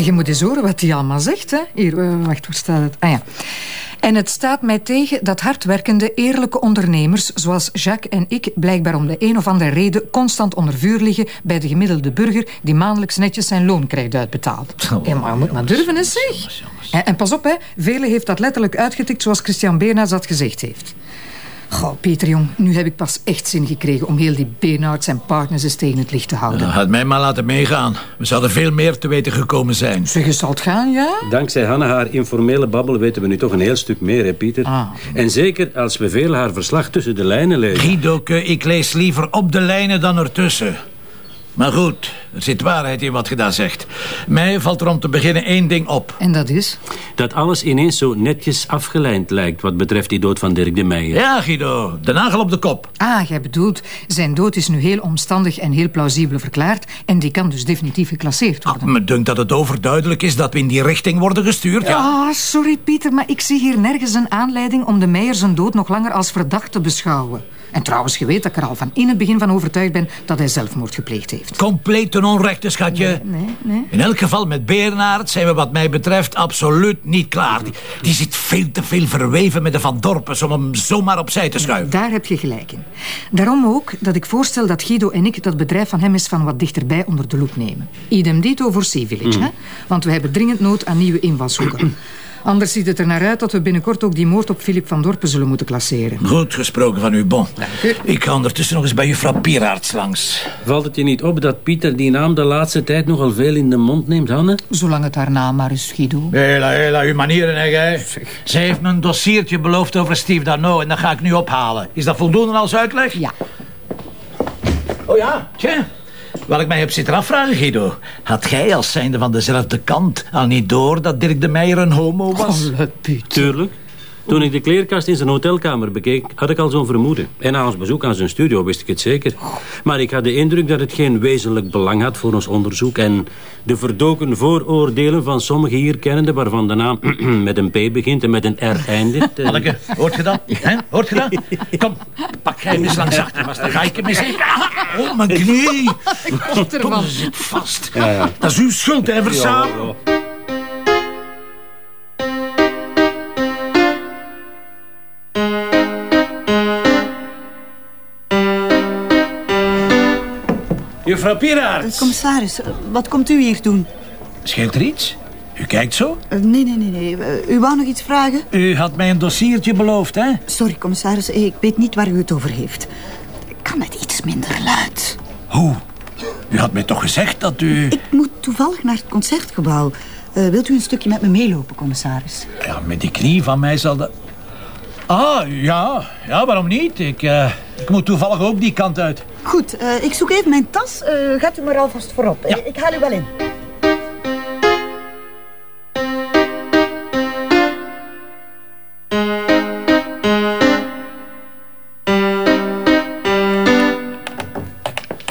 En je moet eens horen wat hij allemaal zegt. Hè? Hier, uh, wacht, waar staat het? Ah ja. En het staat mij tegen dat hardwerkende, eerlijke ondernemers... zoals Jacques en ik blijkbaar om de een of andere reden... constant onder vuur liggen bij de gemiddelde burger... die maandelijks netjes zijn loon krijgt uitbetaald. Oh, maar je moet maar durven eens, zeg. En, en pas op, hè. Velen heeft dat letterlijk uitgetikt... zoals Christian Bernards dat gezegd heeft. Goh, Peter Jong, nu heb ik pas echt zin gekregen om heel die Bernards en partners eens tegen het licht te houden. Nou, had mij maar laten meegaan. We zouden veel meer te weten gekomen zijn. Zeg, je zal het gaan, ja? Dankzij Hanna haar informele babbel weten we nu toch een heel stuk meer, hè, Pieter? Ah. En zeker als we veel haar verslag tussen de lijnen lezen. Guido, ik lees liever op de lijnen dan ertussen. Maar goed, er zit waarheid in wat je daar zegt. Mij valt er om te beginnen één ding op. En dat is? Dat alles ineens zo netjes afgelijnd lijkt... wat betreft die dood van Dirk de Meijer. Ja, Guido. De nagel op de kop. Ah, jij bedoelt... zijn dood is nu heel omstandig en heel plausibel verklaard... en die kan dus definitief geclasseerd worden. Ah, me dunkt dat het overduidelijk is dat we in die richting worden gestuurd, ja. Ah, sorry, Pieter, maar ik zie hier nergens een aanleiding... om de Meijer zijn dood nog langer als verdacht te beschouwen. En trouwens, je weet dat ik er al van in het begin van overtuigd ben dat hij zelfmoord gepleegd heeft. Compleet ten onrechte, schatje. Nee, nee, In elk geval met Bernhard zijn we wat mij betreft absoluut niet klaar. Die, die zit veel te veel verweven met de Van Dorpes om hem zomaar opzij te schuiven. daar heb je gelijk in. Daarom ook dat ik voorstel dat Guido en ik dat bedrijf van hem eens van wat dichterbij onder de loep nemen. Idem dito voor Sea Village, mm. hè? Want we hebben dringend nood aan nieuwe invalshoeken. Anders ziet het er naar uit dat we binnenkort ook die moord op Filip van Dorpen zullen moeten klasseren. Goed gesproken van u, Bon. Ik ga ondertussen nog eens bij juffrouw Pieraerts langs. Valt het je niet op dat Pieter die naam de laatste tijd nogal veel in de mond neemt, Hanne? Zolang het haar naam maar is, Guido. Hela, hela, uw manieren, hè, gij. Ze heeft me een dossiertje beloofd over Steve Darno en dat ga ik nu ophalen. Is dat voldoende als uitleg? Ja. Oh ja, tja. Wat ik mij heb zitten afvragen, Guido. Had jij als zijnde van dezelfde kant al niet door dat Dirk de Meijer een homo was? Oh, Tuurlijk. Toen ik de kleerkast in zijn hotelkamer bekeek, had ik al zo'n vermoeden. En na ons bezoek aan zijn studio wist ik het zeker. Maar ik had de indruk dat het geen wezenlijk belang had voor ons onderzoek. En de verdoken vooroordelen van sommige hier kennende... waarvan de naam met een P begint en met een R eindigt. Eh. Anneke, hoort je dat? He? Hoort je dat? Kom, pak jij hem eens langs achter, maar dan ga ik hem eens even... Oh, mijn knie! Ik ervan. zit vast. Ja, ja. Dat is uw schuld, hè? Ja, Juffrouw Pieraert. Commissaris, wat komt u hier doen? Scheelt er iets? U kijkt zo? Uh, nee, nee, nee. nee. Uh, u wou nog iets vragen? U had mij een dossiertje beloofd, hè? Sorry, commissaris. Ik weet niet waar u het over heeft. Kan het iets minder luid? Hoe? U had mij toch gezegd dat u... Ik moet toevallig naar het concertgebouw. Uh, wilt u een stukje met me meelopen, commissaris? Ja, met die knie van mij zal dat... Ah, ja. Ja, waarom niet? Ik, uh, ik moet toevallig ook die kant uit. Goed, uh, ik zoek even mijn tas. Uh, gaat u maar alvast voorop. Ja. Ik haal u wel in.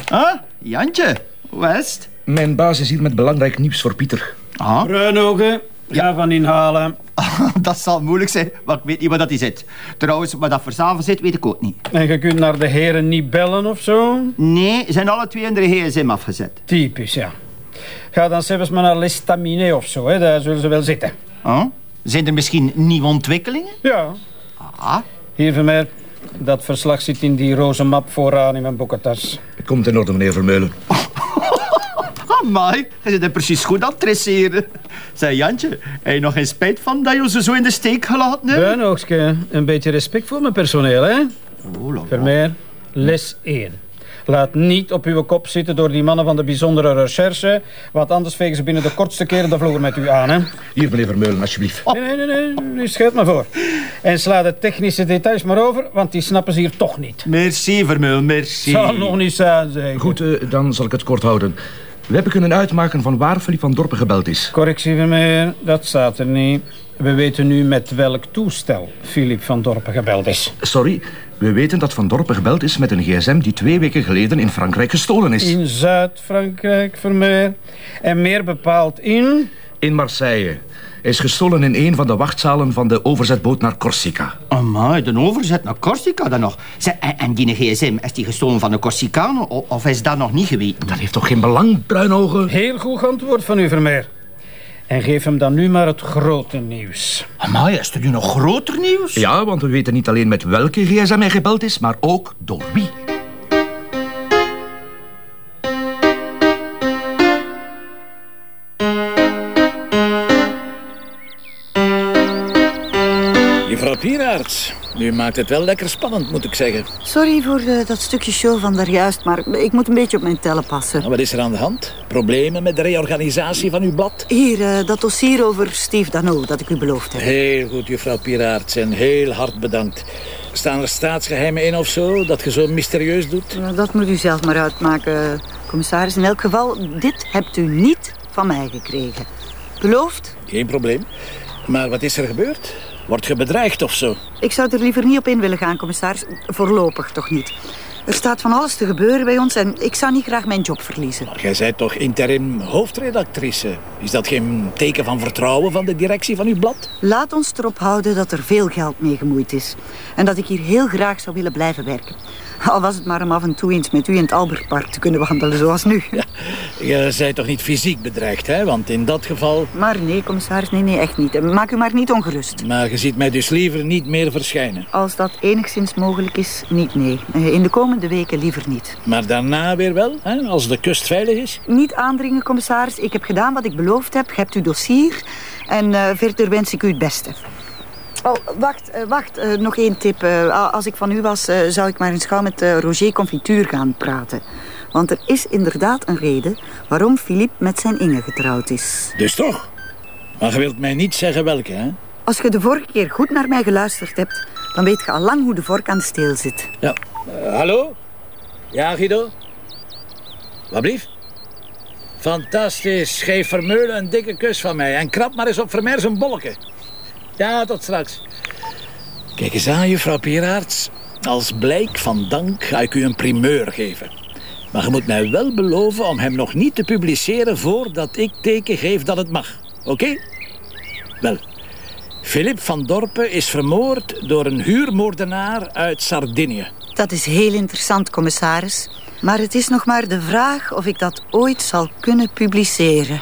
Ah, Jantje. West. Mijn baas is hier met belangrijk nieuws voor Pieter. Ah. Bruinogen, ga van inhalen. dat zal moeilijk zijn, want ik weet niet waar dat hij zit. Trouwens, waar dat verzameld zit, weet ik ook niet. En je kunt naar de heren niet bellen of zo? Nee, ze zijn alle twee in de gsm afgezet. Typisch, ja. Ga dan zelfs maar naar Listamine of zo, hè. daar zullen ze wel zitten. Oh? Zijn er misschien nieuwe ontwikkelingen? Ja. Ah. Hier, Vermeer. Dat verslag zit in die roze map vooraan in mijn boekentas. Komt in orde, meneer Vermeulen. Amai, je zit er precies goed aan het tresseren. Zeg Jantje, heb je nog geen spijt van dat je ze zo in de steek gelaten hebt? Buinoogske, een beetje respect voor mijn personeel, hè? Oh, Vermeer, les 1. Laat niet op uw kop zitten door die mannen van de bijzondere recherche. Want anders vegen ze binnen de kortste keren de vloer met u aan, hè? Hier, meneer Vermeulen, alsjeblieft. Nee, nee, nee, nee. U scheelt maar voor. En sla de technische details maar over, want die snappen ze hier toch niet. Merci, Vermeulen, merci. Zal nog niet zijn. Goed, uh, dan zal ik het kort houden. We hebben kunnen uitmaken van waar Philippe van Dorpen gebeld is. Correctie, meneer. Dat staat er niet. We weten nu met welk toestel Philippe van Dorpen gebeld is. Sorry, we weten dat Van Dorpen gebeld is met een gsm die twee weken geleden in Frankrijk gestolen is. In Zuid-Frankrijk, Vermeer. En meer bepaald in... In Marseille. Hij is gestolen in een van de wachtzalen van de overzetboot naar Corsica. Amai, de overzet naar Corsica dan nog. en, en die gsm, is die gestolen van de Corsicanen of is dat nog niet geweten? Dat heeft toch geen belang, bruinogen? Heel goed antwoord van u, Vermeer. En geef hem dan nu maar het grote nieuws. Amai, is er nu nog groter nieuws? Ja, want we weten niet alleen met welke gsm hij gebeld is, maar ook door wie. Juffrouw Pieraerts, u maakt het wel lekker spannend, moet ik zeggen. Sorry voor eh, dat stukje show van daarjuist, maar ik moet een beetje op mijn tellen passen. Wat is er aan de hand? Problemen met de reorganisatie van uw blad? Hier, eh, dat dossier over Steve Dano dat ik u beloofd heb. Heel goed, juffrouw Pieraerts, en heel hard bedankt. Staan er staatsgeheimen in of zo, dat je zo mysterieus doet? Nou, Dat moet u zelf maar uitmaken, commissaris. In elk geval, dit hebt u niet van mij gekregen. Beloofd? Geen probleem. Maar wat is er gebeurd? Wordt je bedreigd of zo? Ik zou er liever niet op in willen gaan, commissaris. Voorlopig toch niet. Er staat van alles te gebeuren bij ons en ik zou niet graag mijn job verliezen. Jij bent toch interim hoofdredactrice? Is dat geen teken van vertrouwen van de directie van uw blad? Laat ons erop houden dat er veel geld mee gemoeid is. En dat ik hier heel graag zou willen blijven werken. Al was het maar om af en toe eens met u in het Albertpark te kunnen wandelen zoals nu. Je bent toch niet fysiek bedreigd, hè? Want in dat geval... Maar nee, commissaris, nee, nee, echt niet. Maak u maar niet ongerust. Maar je ziet mij dus liever niet meer verschijnen. Als dat enigszins mogelijk is, niet nee. Eh, In de komende weken liever niet. Maar daarna weer wel, hè? Als de kust veilig is? Niet aandringen, commissaris. Ik heb gedaan wat ik beloofd heb. Je hebt uw dossier. En eh, verder wens ik u het beste. Oh, wacht, eh, wacht. eh, nog één tip. Eh, als ik van u was, zou ik maar eens gauw met Roger Confituur gaan praten. Want er is inderdaad een reden waarom Philippe met zijn Inge getrouwd is. Dus toch? Maar je wilt mij niet zeggen welke, hè? Als je de vorige keer goed naar mij geluisterd hebt, dan weet je al lang hoe de vork aan de steel zit. Ja. Hallo? Ja, Guido? Wat blief? Fantastisch. Geef Vermeulen een dikke kus van mij. En krap maar eens op Vermeer zijn bolken. Ja, tot straks. Kijk eens aan, juffrouw Pieraerts. Als blijk van dank ga ik u een primeur geven. Maar je moet mij wel beloven om hem nog niet te publiceren... voordat ik teken geef dat het mag. Oké? Wel, Philip van Dorpen is vermoord door een huurmoordenaar uit Sardinië. Dat is heel interessant, commissaris. Maar het is nog maar de vraag of ik dat ooit zal kunnen publiceren.